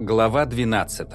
Глава 12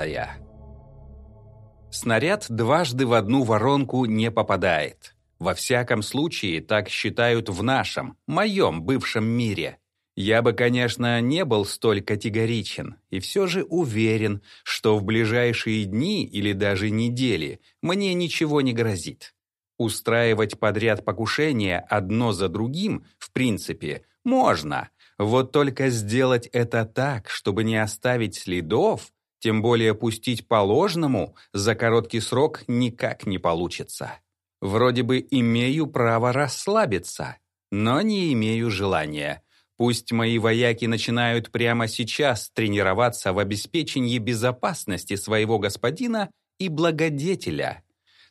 Снаряд дважды в одну воронку не попадает. Во всяком случае, так считают в нашем, моем бывшем мире. Я бы, конечно, не был столь категоричен, и все же уверен, что в ближайшие дни или даже недели мне ничего не грозит. Устраивать подряд покушения одно за другим, в принципе, можно, вот только сделать это так, чтобы не оставить следов, тем более пустить по ложному, за короткий срок никак не получится. Вроде бы имею право расслабиться, но не имею желания. Пусть мои вояки начинают прямо сейчас тренироваться в обеспечении безопасности своего господина и благодетеля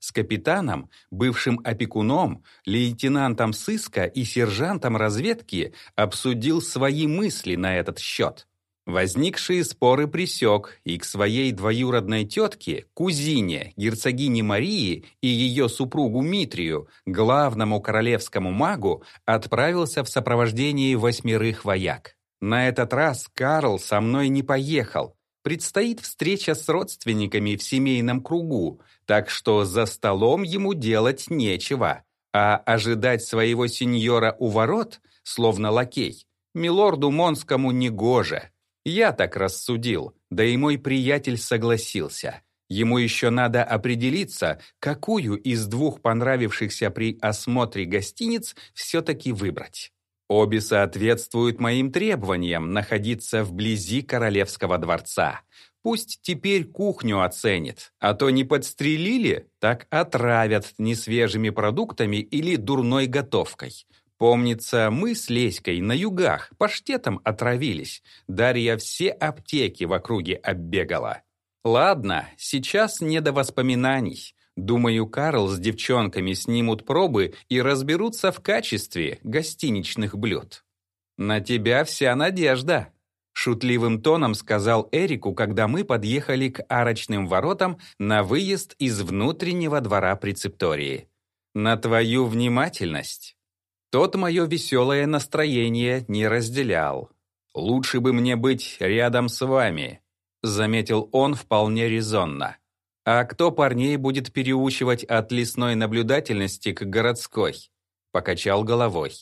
с капитаном, бывшим опекуном, лейтенантом сыска и сержантом разведки обсудил свои мысли на этот счет. Возникшие споры пресек и к своей двоюродной тетке, кузине, герцогине Марии и ее супругу Митрию, главному королевскому магу, отправился в сопровождении восьмерых вояк. На этот раз Карл со мной не поехал, Предстоит встреча с родственниками в семейном кругу, так что за столом ему делать нечего, а ожидать своего сеньора у ворот, словно лакей, милорду Монскому негоже. Я так рассудил, да и мой приятель согласился. Ему еще надо определиться, какую из двух понравившихся при осмотре гостиниц все-таки выбрать. Обе соответствуют моим требованиям находиться вблизи королевского дворца. Пусть теперь кухню оценит, а то не подстрелили, так отравят несвежими продуктами или дурной готовкой. Помнится, мы с Леськой на югах паштетом отравились. Дарья все аптеки в округе оббегала. Ладно, сейчас не до воспоминаний. Думаю, Карл с девчонками снимут пробы и разберутся в качестве гостиничных блюд. «На тебя вся надежда», — шутливым тоном сказал Эрику, когда мы подъехали к арочным воротам на выезд из внутреннего двора прецептории. «На твою внимательность». Тот мое веселое настроение не разделял. «Лучше бы мне быть рядом с вами», — заметил он вполне резонно. А кто парней будет переучивать от лесной наблюдательности к городской? Покачал головой.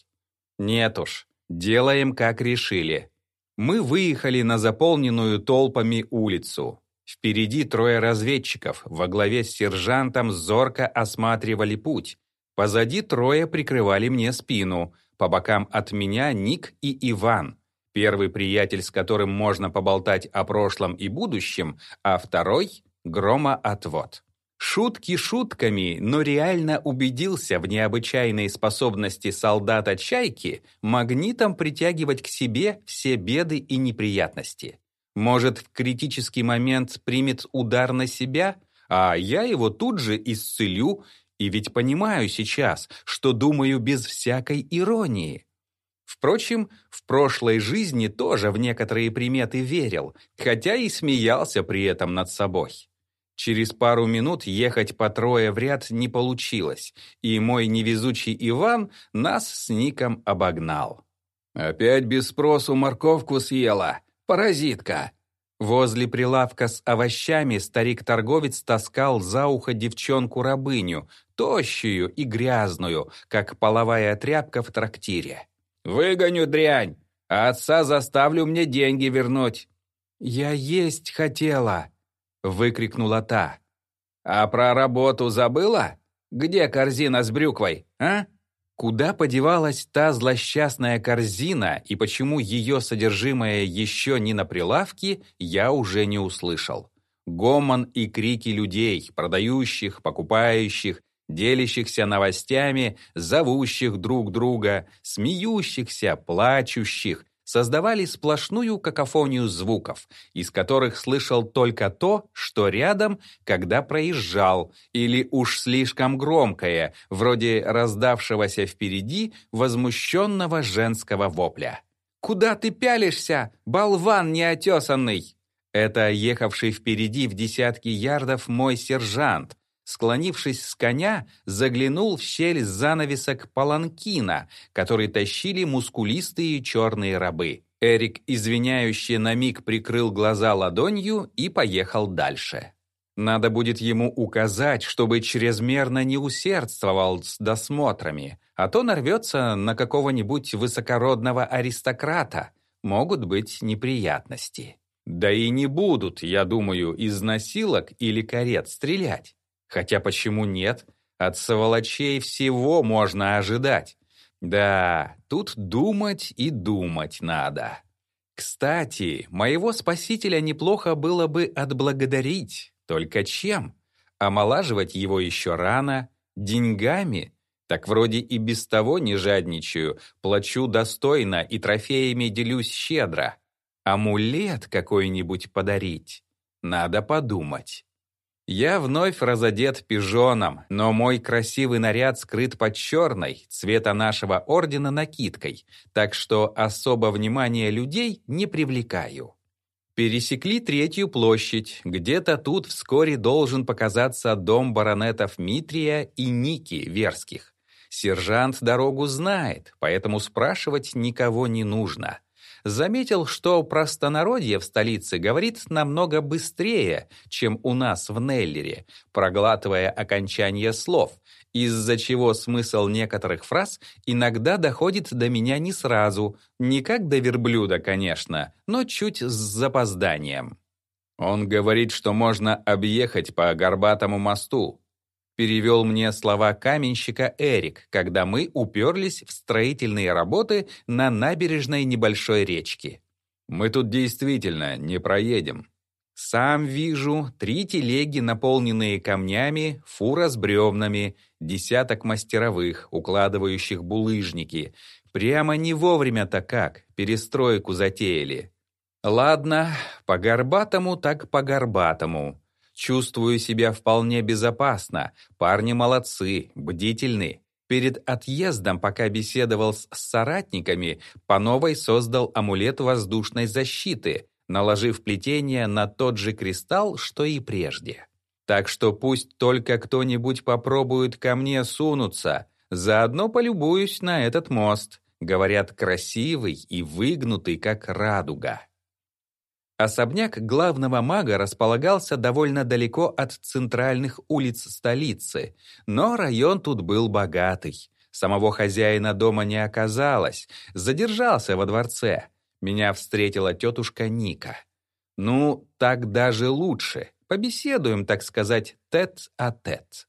Нет уж, делаем как решили. Мы выехали на заполненную толпами улицу. Впереди трое разведчиков, во главе с сержантом зорко осматривали путь. Позади трое прикрывали мне спину, по бокам от меня Ник и Иван. Первый приятель, с которым можно поболтать о прошлом и будущем, а второй Громоотвод. Шутки шутками, но реально убедился в необычайной способности солдата Чайки магнитом притягивать к себе все беды и неприятности. Может, в критический момент примет удар на себя, а я его тут же исцелю, и ведь понимаю сейчас, что думаю без всякой иронии. Впрочем, в прошлой жизни тоже в некоторые приметы верил, хотя и смеялся при этом над собой. Через пару минут ехать по трое в ряд не получилось, и мой невезучий Иван нас с Ником обогнал. «Опять без спросу морковку съела, паразитка!» Возле прилавка с овощами старик-торговец таскал за ухо девчонку-рабыню, тощую и грязную, как половая тряпка в трактире. «Выгоню дрянь, а отца заставлю мне деньги вернуть». «Я есть хотела», — выкрикнула та. «А про работу забыла? Где корзина с брюквой, а?» Куда подевалась та злосчастная корзина и почему ее содержимое еще не на прилавке, я уже не услышал. Гомон и крики людей, продающих, покупающих, делящихся новостями, зовущих друг друга, смеющихся, плачущих, создавали сплошную какофонию звуков, из которых слышал только то, что рядом, когда проезжал, или уж слишком громкое, вроде раздавшегося впереди возмущенного женского вопля. «Куда ты пялишься, болван неотесанный?» Это ехавший впереди в десятки ярдов мой сержант, склонившись с коня, заглянул в щель занавесок паланкина, который тащили мускулистые черные рабы. Эрик, извиняюще на миг прикрыл глаза ладонью и поехал дальше. Надо будет ему указать, чтобы чрезмерно не усердствовал с досмотрами, а то нарвется на какого-нибудь высокородного аристократа. Могут быть неприятности. Да и не будут, я думаю, из насилок или карет стрелять. Хотя почему нет? От сволочей всего можно ожидать. Да, тут думать и думать надо. Кстати, моего спасителя неплохо было бы отблагодарить. Только чем? Омолаживать его еще рано? Деньгами? Так вроде и без того не жадничаю, плачу достойно и трофеями делюсь щедро. Амулет какой-нибудь подарить? Надо подумать. Я вновь разодет пижоном, но мой красивый наряд скрыт под черной, цвета нашего ордена, накидкой, так что особо внимания людей не привлекаю. Пересекли третью площадь, где-то тут вскоре должен показаться дом баронетов Митрия и Ники Верских. Сержант дорогу знает, поэтому спрашивать никого не нужно заметил, что простонародье в столице говорит намного быстрее, чем у нас в Неллере, проглатывая окончание слов, из-за чего смысл некоторых фраз иногда доходит до меня не сразу, не как до верблюда, конечно, но чуть с запозданием. Он говорит, что можно объехать по горбатому мосту, перевел мне слова каменщика Эрик, когда мы уперлись в строительные работы на набережной небольшой речки. «Мы тут действительно не проедем». Сам вижу три телеги, наполненные камнями, фура с бревнами, десяток мастеровых, укладывающих булыжники. Прямо не вовремя-то как, перестройку затеяли. Ладно, по горбатому так по горбатому. Чувствую себя вполне безопасно. Парни молодцы, бдительны. Перед отъездом, пока беседовал с соратниками, по новой создал амулет воздушной защиты, наложив плетение на тот же кристалл, что и прежде. Так что пусть только кто-нибудь попробует ко мне сунуться, заодно полюбуюсь на этот мост. Говорят, красивый и выгнутый, как радуга. Особняк главного мага располагался довольно далеко от центральных улиц столицы, но район тут был богатый. Самого хозяина дома не оказалось, задержался во дворце. Меня встретила тетушка Ника. Ну, так даже лучше. Побеседуем, так сказать, тет-а-тет.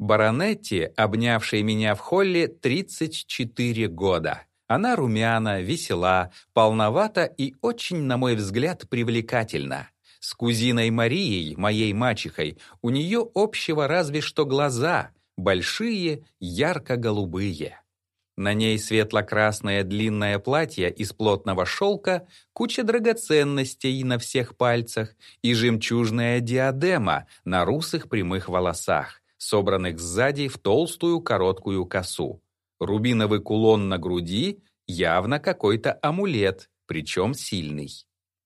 Баронетти, обнявшей меня в холле, 34 года. Она румяна, весела, полновата и очень, на мой взгляд, привлекательна. С кузиной Марией, моей мачехой, у нее общего разве что глаза, большие, ярко-голубые. На ней светло-красное длинное платье из плотного шелка, куча драгоценностей на всех пальцах и жемчужная диадема на русых прямых волосах, собранных сзади в толстую короткую косу. Рубиновый кулон на груди — явно какой-то амулет, причем сильный.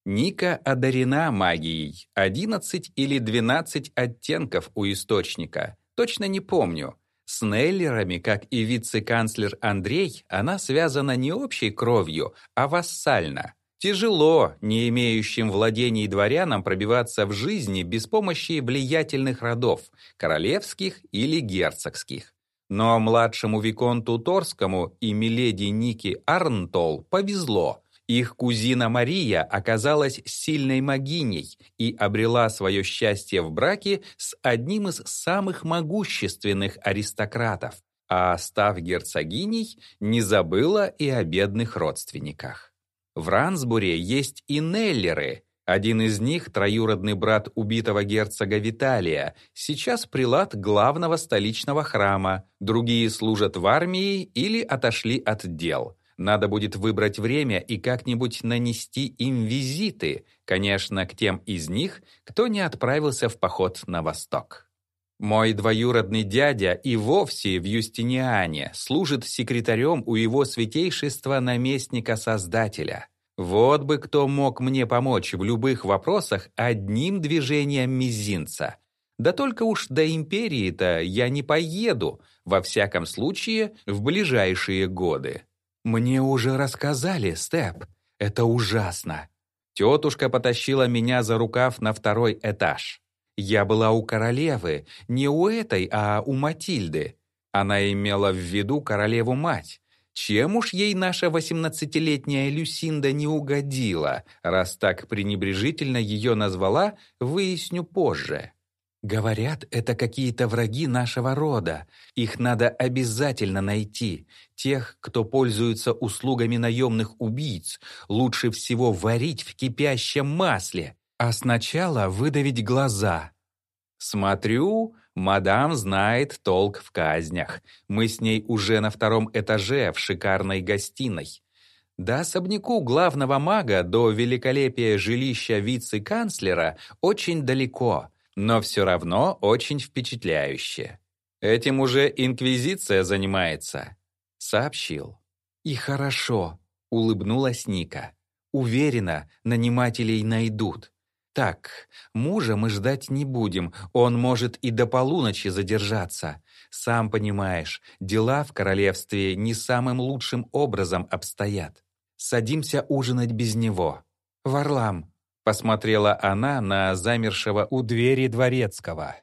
Ника одарена магией, 11 или 12 оттенков у источника, точно не помню. С Неллерами, как и вице-канцлер Андрей, она связана не общей кровью, а вассально. Тяжело, не имеющим владений дворянам, пробиваться в жизни без помощи влиятельных родов, королевских или герцогских. Но младшему Виконту Торскому и миледи Ники Арнтол повезло. Их кузина Мария оказалась сильной магиней и обрела свое счастье в браке с одним из самых могущественных аристократов, а став герцогиней, не забыла и о бедных родственниках. В Рансбуре есть и Неллеры, один из них, троюродный брат убитого герцога Виталия, сейчас прилад главного столичного храма, другие служат в армии или отошли от дел. Надо будет выбрать время и как-нибудь нанести им визиты, конечно, к тем из них, кто не отправился в поход на восток. Мой двоюродный дядя и вовсе в Юстиниане служит секретарем у его святейшества наместника-создателя – вот бы кто мог мне помочь в любых вопросах одним движением мизинца. Да только уж до империи-то я не поеду, во всяком случае, в ближайшие годы. Мне уже рассказали, Степ. Это ужасно. Тетушка потащила меня за рукав на второй этаж. Я была у королевы, не у этой, а у Матильды. Она имела в виду королеву-мать. Чем уж ей наша восемнадцатилетняя Люсинда не угодила, раз так пренебрежительно ее назвала, выясню позже. Говорят, это какие-то враги нашего рода. Их надо обязательно найти. Тех, кто пользуется услугами наемных убийц, лучше всего варить в кипящем масле, а сначала выдавить глаза. Смотрю, мадам знает толк в казнях. Мы с ней уже на втором этаже в шикарной гостиной. До особняку главного мага, до великолепия жилища вице-канцлера очень далеко, но все равно очень впечатляюще. Этим уже Инквизиция занимается, сообщил. И хорошо, улыбнулась Ника. Уверена, нанимателей найдут. Так, мужа мы ждать не будем, он может и до полуночи задержаться. Сам понимаешь, дела в королевстве не самым лучшим образом обстоят. Садимся ужинать без него. Варлам, посмотрела она на замершего у двери дворецкого.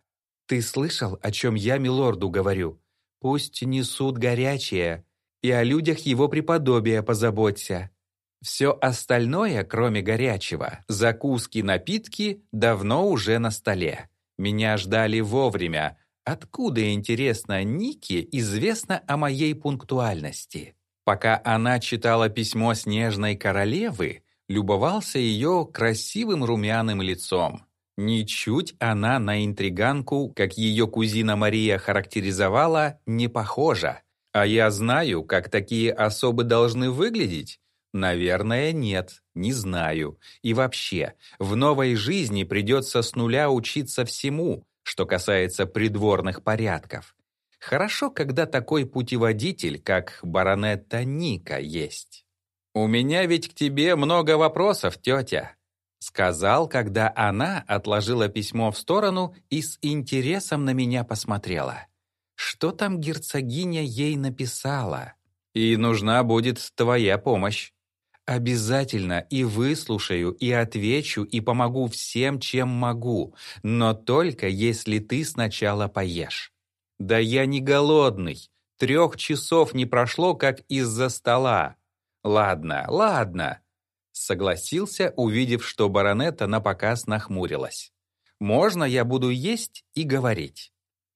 Ты слышал, о чем я милорду говорю? Пусть несут горячее, и о людях его преподобия позаботься. Все остальное, кроме горячего, закуски, напитки, давно уже на столе. Меня ждали вовремя. Откуда, интересно, Нике известно о моей пунктуальности? Пока она читала письмо снежной королевы, любовался ее красивым румяным лицом. Ничуть она на интриганку, как ее кузина Мария характеризовала, не похожа. А я знаю, как такие особы должны выглядеть. Наверное, нет, не знаю. И вообще, в новой жизни придется с нуля учиться всему, что касается придворных порядков. Хорошо, когда такой путеводитель, как баронетта Ника, есть. «У меня ведь к тебе много вопросов, тетя», — сказал, когда она отложила письмо в сторону и с интересом на меня посмотрела. Что там герцогиня ей написала? «И нужна будет твоя помощь». Обязательно и выслушаю, и отвечу, и помогу всем, чем могу, но только если ты сначала поешь. Да я не голодный. Трех часов не прошло, как из-за стола. Ладно, ладно. Согласился, увидев, что баронета напоказ нахмурилась. Можно я буду есть и говорить?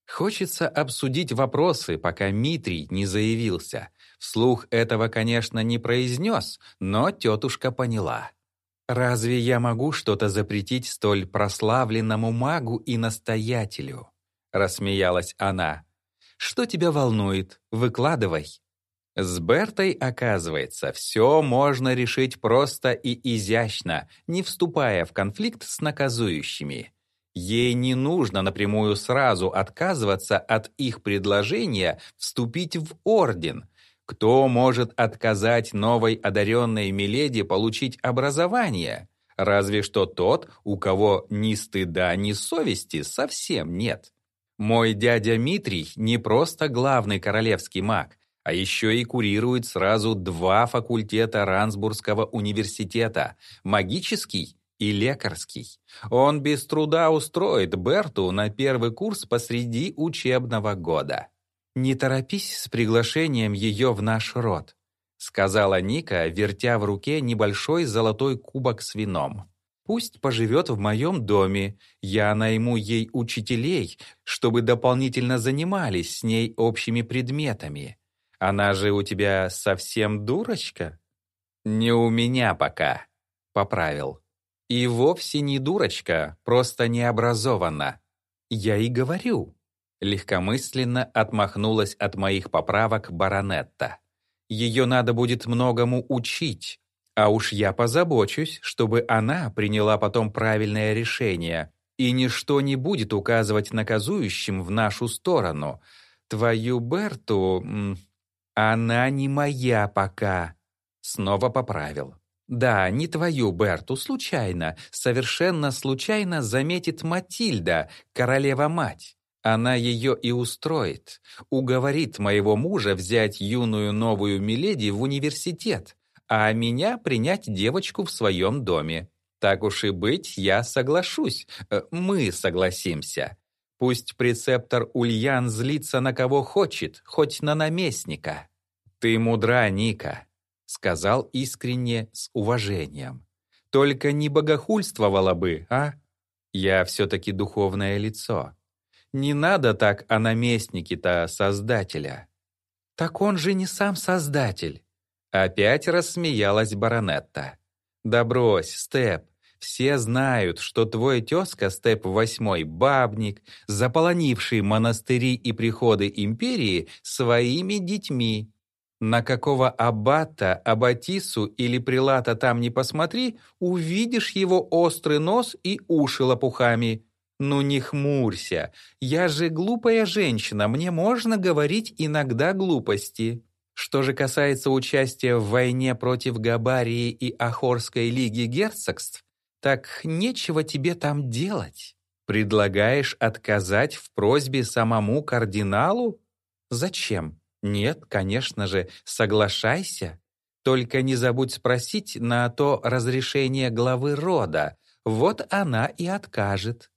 Хочется обсудить вопросы, пока Митрий не заявился. Вслух этого, конечно, не произнес, но тетушка поняла. «Разве я могу что-то запретить столь прославленному магу и настоятелю?» Рассмеялась она. «Что тебя волнует? Выкладывай». С Бертой, оказывается, все можно решить просто и изящно, не вступая в конфликт с наказующими. Ей не нужно напрямую сразу отказываться от их предложения вступить в орден – кто может отказать новой одаренной Миледи получить образование? Разве что тот, у кого ни стыда, ни совести совсем нет. Мой дядя Митрий не просто главный королевский маг, а еще и курирует сразу два факультета Рансбургского университета – магический и лекарский. Он без труда устроит Берту на первый курс посреди учебного года. «Не торопись с приглашением ее в наш род», сказала Ника, вертя в руке небольшой золотой кубок с вином. «Пусть поживет в моем доме. Я найму ей учителей, чтобы дополнительно занимались с ней общими предметами. Она же у тебя совсем дурочка?» «Не у меня пока», — поправил. «И вовсе не дурочка, просто необразованна. Я и говорю, Легкомысленно отмахнулась от моих поправок баронетта. Ее надо будет многому учить, а уж я позабочусь, чтобы она приняла потом правильное решение, и ничто не будет указывать наказующим в нашу сторону. Твою Берту... Она не моя пока. Снова поправил. Да, не твою Берту, случайно, совершенно случайно заметит Матильда, королева-мать. Она ее и устроит, уговорит моего мужа взять юную новую Миледи в университет, а меня принять девочку в своем доме. Так уж и быть, я соглашусь, э, мы согласимся. Пусть прецептор Ульян злится на кого хочет, хоть на наместника. Ты мудра, Ника, сказал искренне с уважением. Только не богохульствовала бы, а? Я все-таки духовное лицо. Не надо так о наместнике-то Создателя. Так он же не сам Создатель. Опять рассмеялась баронетта. Да брось, Степ, все знают, что твой тезка Степ Восьмой бабник, заполонивший монастыри и приходы империи своими детьми. На какого аббата, аббатису или прилата там не посмотри, увидишь его острый нос и уши лопухами. Ну не хмурься, я же глупая женщина, мне можно говорить иногда глупости. Что же касается участия в войне против Габарии и Ахорской лиги герцогств, так нечего тебе там делать. Предлагаешь отказать в просьбе самому кардиналу? Зачем? Нет, конечно же, соглашайся. Только не забудь спросить на то разрешение главы рода. Вот она и откажет.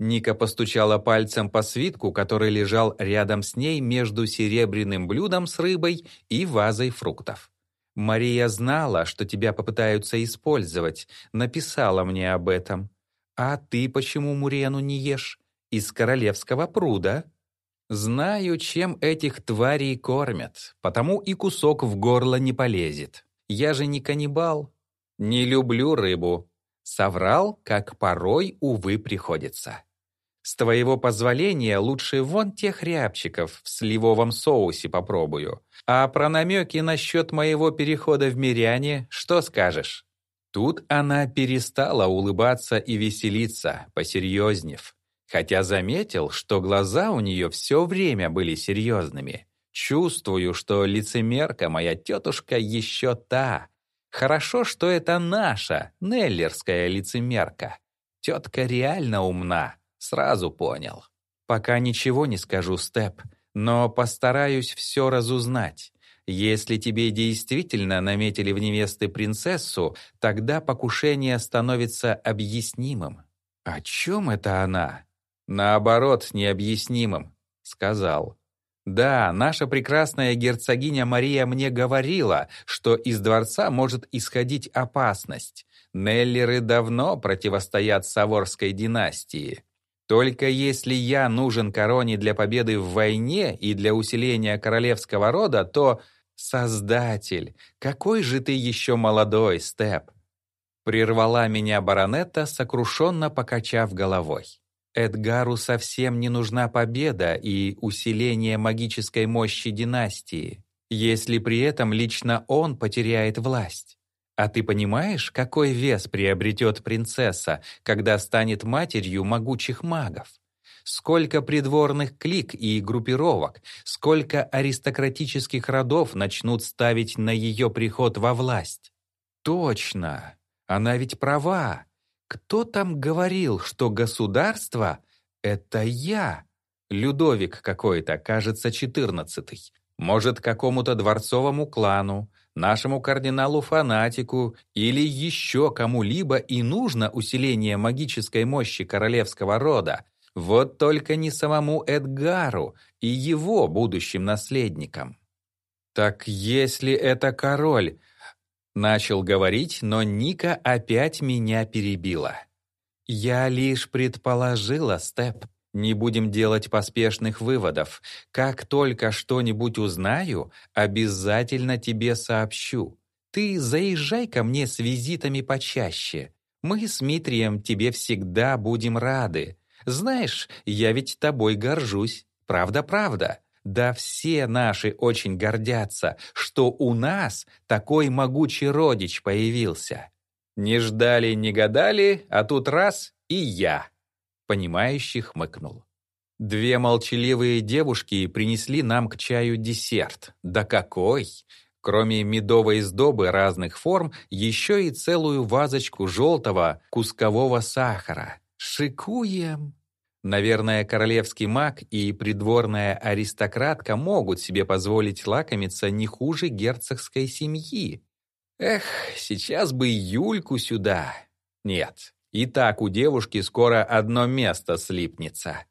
Ника постучала пальцем по свитку, который лежал рядом с ней между серебряным блюдом с рыбой и вазой фруктов. «Мария знала, что тебя попытаются использовать, написала мне об этом. А ты почему Мурену не ешь? Из королевского пруда?» «Знаю, чем этих тварей кормят, потому и кусок в горло не полезет. Я же не каннибал. Не люблю рыбу, Соврал, как порой, увы, приходится. С твоего позволения лучше вон тех рябчиков в сливовом соусе попробую. А про намеки насчет моего перехода в миряне что скажешь? Тут она перестала улыбаться и веселиться, посерьезнев. Хотя заметил, что глаза у нее все время были серьезными. Чувствую, что лицемерка моя тетушка еще та, Хорошо, что это наша, неллерская лицемерка. Тетка реально умна, сразу понял. Пока ничего не скажу, Степ, но постараюсь все разузнать. Если тебе действительно наметили в невесты принцессу, тогда покушение становится объяснимым. О чем это она? Наоборот, необъяснимым, сказал. Да, наша прекрасная герцогиня Мария мне говорила, что из дворца может исходить опасность. Неллеры давно противостоят Саворской династии. Только если я нужен короне для победы в войне и для усиления королевского рода, то... Создатель, какой же ты еще молодой, Степ! Прервала меня баронетта, сокрушенно покачав головой. Эдгару совсем не нужна победа и усиление магической мощи династии, если при этом лично он потеряет власть. А ты понимаешь, какой вес приобретет принцесса, когда станет матерью могучих магов? Сколько придворных клик и группировок, сколько аристократических родов начнут ставить на ее приход во власть? Точно, она ведь права. Кто там говорил, что государство — это я? Людовик какой-то, кажется, четырнадцатый. Может, какому-то дворцовому клану, нашему кардиналу-фанатику или еще кому-либо и нужно усиление магической мощи королевского рода. Вот только не самому Эдгару и его будущим наследникам. Так если это король, Начал говорить, но Ника опять меня перебила. «Я лишь предположила, Степ. Не будем делать поспешных выводов. Как только что-нибудь узнаю, обязательно тебе сообщу. Ты заезжай ко мне с визитами почаще. Мы с Митрием тебе всегда будем рады. Знаешь, я ведь тобой горжусь. Правда-правда. Да все наши очень гордятся, что у нас такой могучий родич появился. Не ждали, не гадали, а тут раз и я. Понимающий хмыкнул. Две молчаливые девушки принесли нам к чаю десерт. Да какой! Кроме медовой сдобы разных форм, еще и целую вазочку желтого кускового сахара. Шикуем! Наверное, королевский маг и придворная аристократка могут себе позволить лакомиться не хуже герцогской семьи. Эх, сейчас бы Юльку сюда. Нет, и так у девушки скоро одно место слипнется.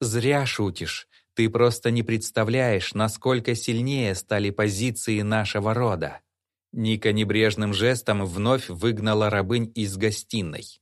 Зря шутишь. Ты просто не представляешь, насколько сильнее стали позиции нашего рода. Ника небрежным жестом вновь выгнала рабынь из гостиной.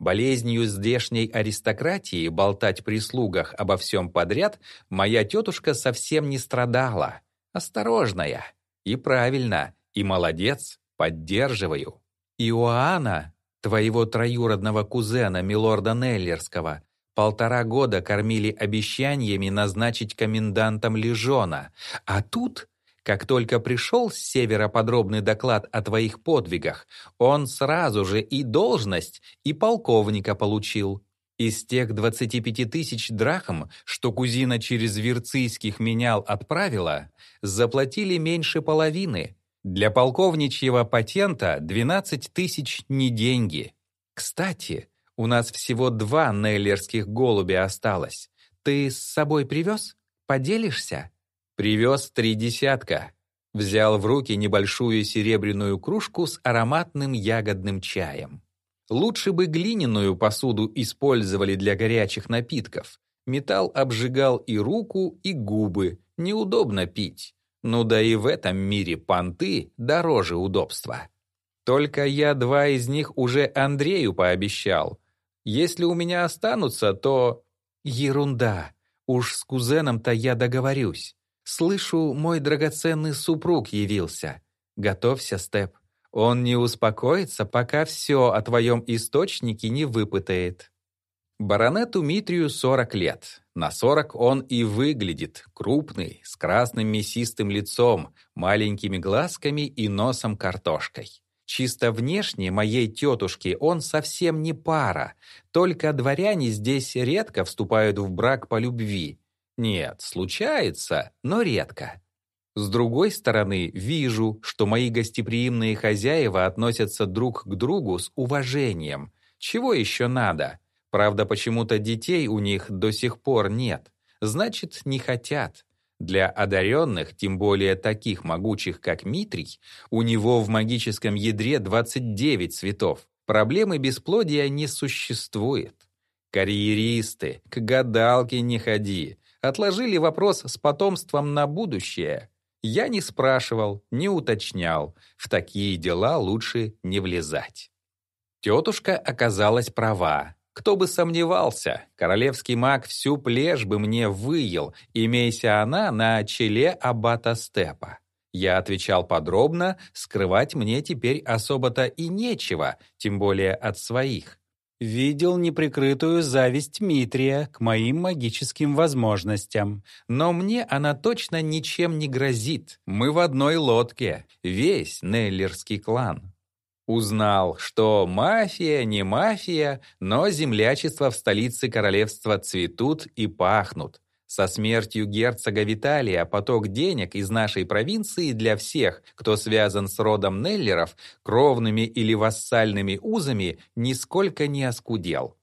Болезнью здешней аристократии болтать при слугах обо всем подряд моя тетушка совсем не страдала. Осторожная. И правильно, и молодец, поддерживаю. Иоанна, твоего троюродного кузена, милорда Неллерского, полтора года кормили обещаниями назначить комендантом Лежона, а тут как только пришел с севера подробный доклад о твоих подвигах, он сразу же и должность, и полковника получил. Из тех 25 тысяч драхм, что кузина через Верцийских менял отправила, заплатили меньше половины. Для полковничьего патента 12 тысяч не деньги. Кстати, у нас всего два нейлерских голубя осталось. Ты с собой привез? Поделишься? Привез три десятка. Взял в руки небольшую серебряную кружку с ароматным ягодным чаем. Лучше бы глиняную посуду использовали для горячих напитков. Металл обжигал и руку, и губы. Неудобно пить. Ну да и в этом мире понты дороже удобства. Только я два из них уже Андрею пообещал. Если у меня останутся, то... Ерунда. Уж с кузеном-то я договорюсь. Слышу, мой драгоценный супруг явился. Готовься, Степ. Он не успокоится, пока все о твоем источнике не выпытает. Баронету Митрию 40 лет. На 40 он и выглядит, крупный, с красным мясистым лицом, маленькими глазками и носом картошкой. Чисто внешне моей тетушке он совсем не пара, только дворяне здесь редко вступают в брак по любви, нет, случается, но редко. С другой стороны, вижу, что мои гостеприимные хозяева относятся друг к другу с уважением. Чего еще надо? Правда, почему-то детей у них до сих пор нет. Значит, не хотят. Для одаренных, тем более таких могучих, как Митрий, у него в магическом ядре 29 цветов. Проблемы бесплодия не существует. Карьеристы, к гадалке не ходи. Отложили вопрос с потомством на будущее. Я не спрашивал, не уточнял. В такие дела лучше не влезать. Тетушка оказалась права. Кто бы сомневался, королевский маг всю плешь бы мне выел, имейся она на челе аббата Степа. Я отвечал подробно, скрывать мне теперь особо-то и нечего, тем более от своих видел неприкрытую зависть Митрия к моим магическим возможностям. Но мне она точно ничем не грозит. Мы в одной лодке, весь Неллерский клан. Узнал, что мафия не мафия, но землячество в столице королевства цветут и пахнут. Со смертью герцога Виталия поток денег из нашей провинции для всех, кто связан с родом Неллеров, кровными или вассальными узами, нисколько не оскудел.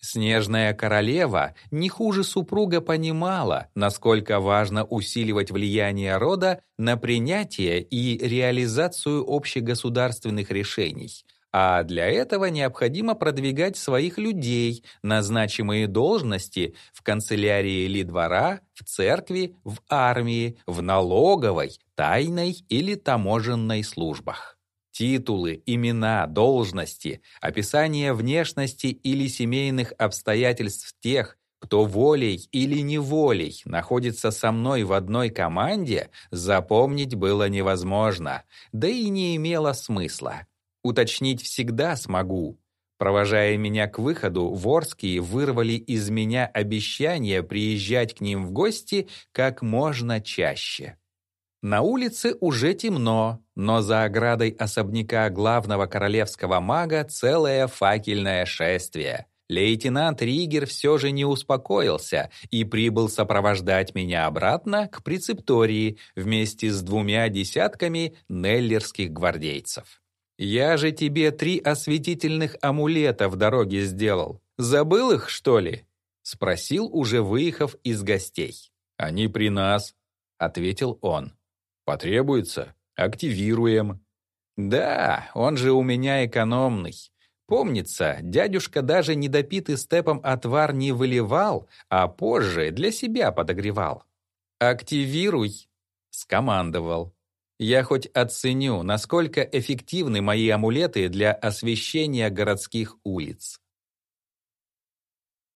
Снежная королева не хуже супруга понимала, насколько важно усиливать влияние рода на принятие и реализацию общегосударственных решений – а для этого необходимо продвигать своих людей на значимые должности в канцелярии или двора, в церкви, в армии, в налоговой, тайной или таможенной службах. Титулы, имена, должности, описание внешности или семейных обстоятельств тех, кто волей или неволей находится со мной в одной команде, запомнить было невозможно, да и не имело смысла. Уточнить всегда смогу. Провожая меня к выходу, Ворские вырвали из меня обещание приезжать к ним в гости как можно чаще. На улице уже темно, но за оградой особняка главного королевского мага целое факельное шествие. Лейтенант Ригер все же не успокоился и прибыл сопровождать меня обратно к прецептории вместе с двумя десятками неллерских гвардейцев. «Я же тебе три осветительных амулета в дороге сделал. Забыл их, что ли?» — спросил, уже выехав из гостей. «Они при нас», — ответил он. «Потребуется? Активируем». Да, он же у меня экономный. Помнится, дядюшка даже недопитый степом отвар не выливал, а позже для себя подогревал. «Активируй!» — скомандовал. Я хоть оценю, насколько эффективны мои амулеты для освещения городских улиц.